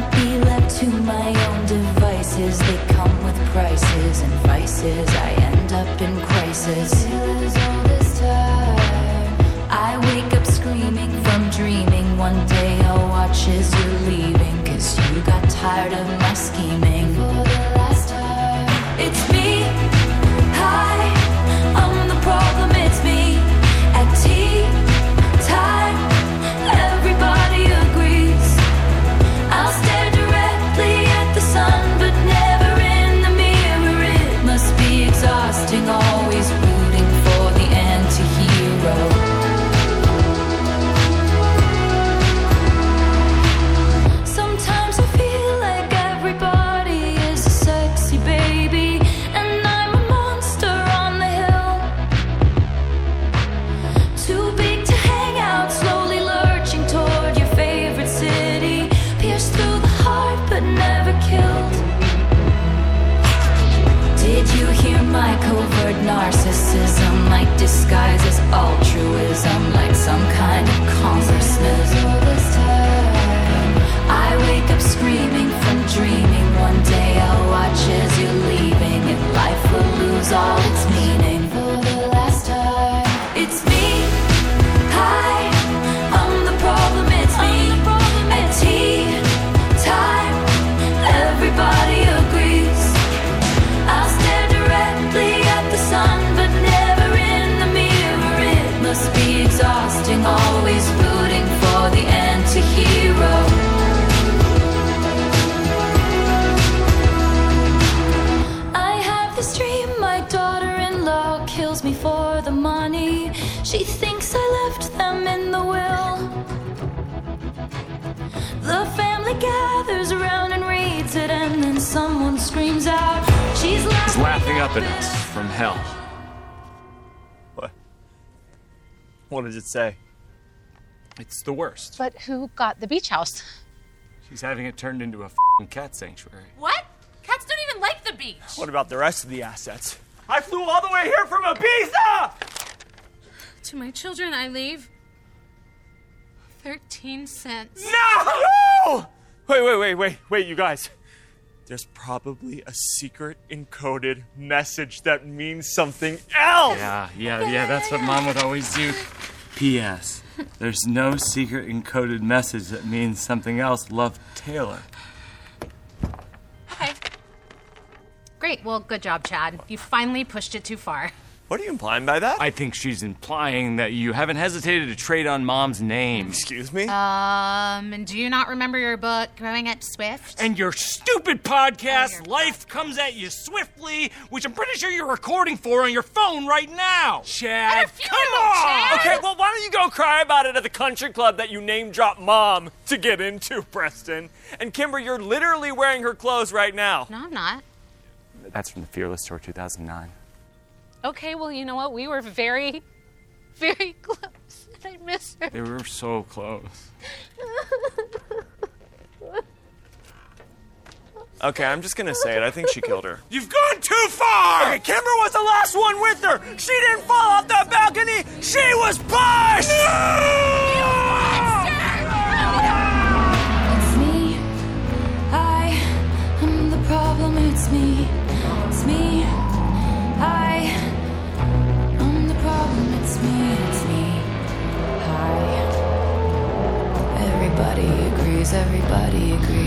not be left to my own devices. They come with prices and vices. I end up in crisis. All this time. She thinks I left them in the will. The family gathers around and reads it, and then someone screams out, She's He's laughing up at us from hell. What? What did it say? It's the worst. But who got the beach house? She's having it turned into a fing cat sanctuary. What? Cats don't even like the beach. What about the rest of the assets? I flew all the way here from Ibiza! To my children, I leave 13 cents. No! Wait, wait, wait, wait, wait, you guys. There's probably a secret encoded message that means something else! Yeah, yeah, yeah, that's what mom would always do. P.S. There's no secret encoded message that means something else. Love Taylor. Okay. Great. Well, good job, Chad. You finally pushed it too far. What are you implying by that? I think she's implying that you haven't hesitated to trade on mom's name. Excuse me? Um, and do you not remember your book, Growing Up Swift? And your stupid podcast, Life Comes at You Swiftly, which I'm pretty sure you're recording for on your phone right now. Chad, come on! Okay, well, why don't you go cry about it at the country club that you name drop mom to get into, Preston? And Kimber, you're literally wearing her clothes right now. No, I'm not. That's from the Fearless Tour 2009. Okay, well, you know what? We were very, very close. And I miss her. They were so close. Okay, I'm just gonna say it. I think she killed her. You've gone too far! Okay, Kimber was the last one with her. She didn't fall off that balcony. She was pushed. It's Everybody agrees.